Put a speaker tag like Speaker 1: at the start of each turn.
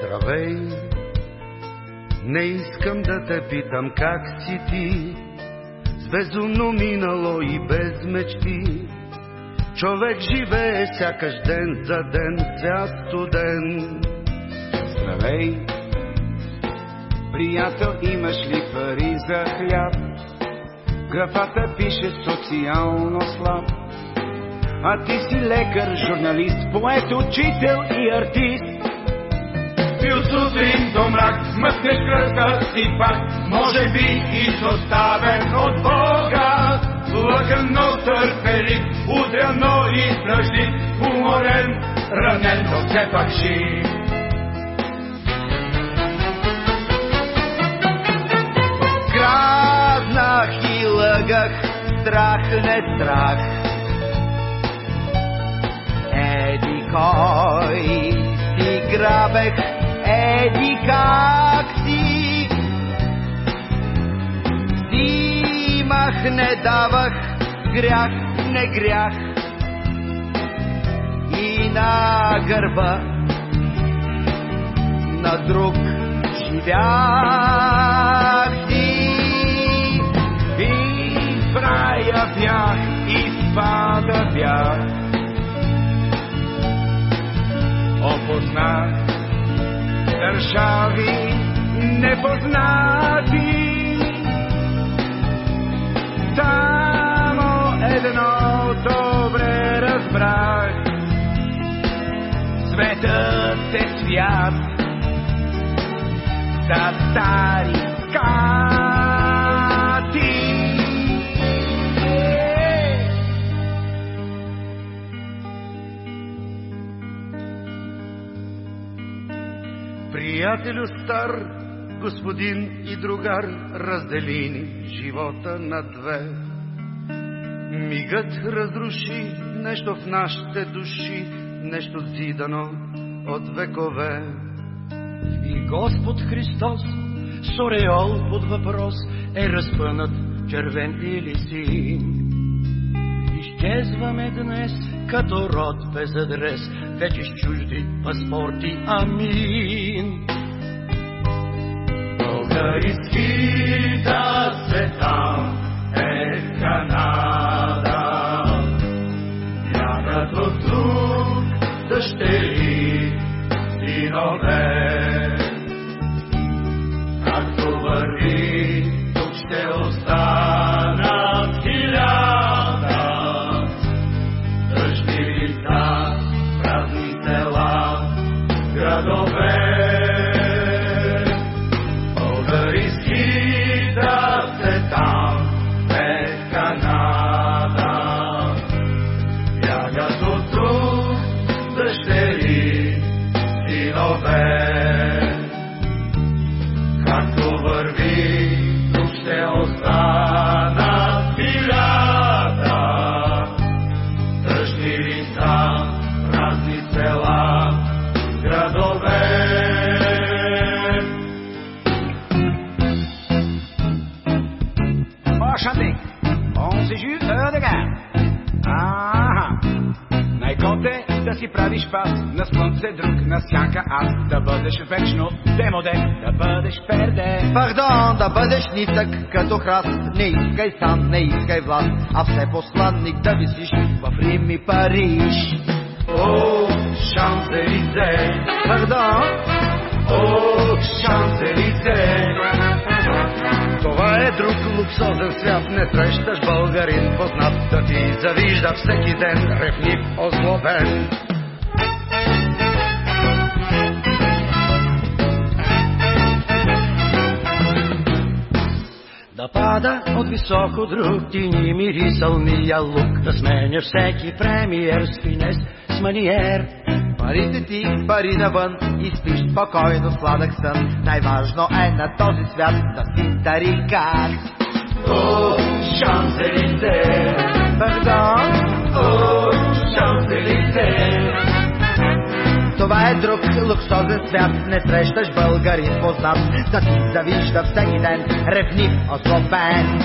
Speaker 1: Здравей! Не искам да те питам как си ти, с безумно минало и без мечти. Човек живее сякаш ден за ден, свят студен.
Speaker 2: Здравей! Приятел, имаш ли пари за хляб? Графата пише социално слаб. А ти си лекар, журналист, поет, учител и артист.
Speaker 3: Пил сутрин до мрак, смъкнеш кръка си пак, може би изоставен от Бога. Лъкан, но търпелив, удрян, но издръжлив, уморен, ранен, но все пак жив.
Speaker 4: Краднах и лъгах, страх не страх. Еди кой си грабех, еди как си. Взимах, не давах, грях, не грях. И на гърба на друг живях
Speaker 2: държави непознати. Само едно добре разбрах. Светът е свят за стари
Speaker 1: Приятелю стар, господин и другар, раздели ни живота на две. Мигът разруши нещо в нашите души, нещо зидано от векове.
Speaker 5: И Господ Христос с ореол под въпрос е разпънат червен или син. Изчезваме днес като род без адрес, вече с чужди паспорти. Амин.
Speaker 3: Българскита света е Канада. От тук дъщери, синове.
Speaker 2: Enchanté. On séjour, heure de gare. Ага. Най-коте да си правиш пас на слънце друг, на сянка аз, да бъдеш вечно демоде, да бъдеш перде.
Speaker 4: Пардон, да бъдеш нисък като храст, не искай сан, не искай власт, а все посланник да висиш в Рим и Париж.
Speaker 3: О, Шанзелизе,
Speaker 4: Пардон,
Speaker 1: луксозен свят, не срещаш българин познат, да ти завижда всеки ден, ревнив, озлобен.
Speaker 5: Да пада от високо друг ти ни мирисъл мия лук, да сменя всеки премиер с финес с маниер.
Speaker 4: парите ти, пари навън и спиш спокойно сладък сън. Най-важно е на този свят да си тарикат. Това е друг луксозен свят, не срещаш българин познат, да ти завижда всеки ден, ревнив, озлобен.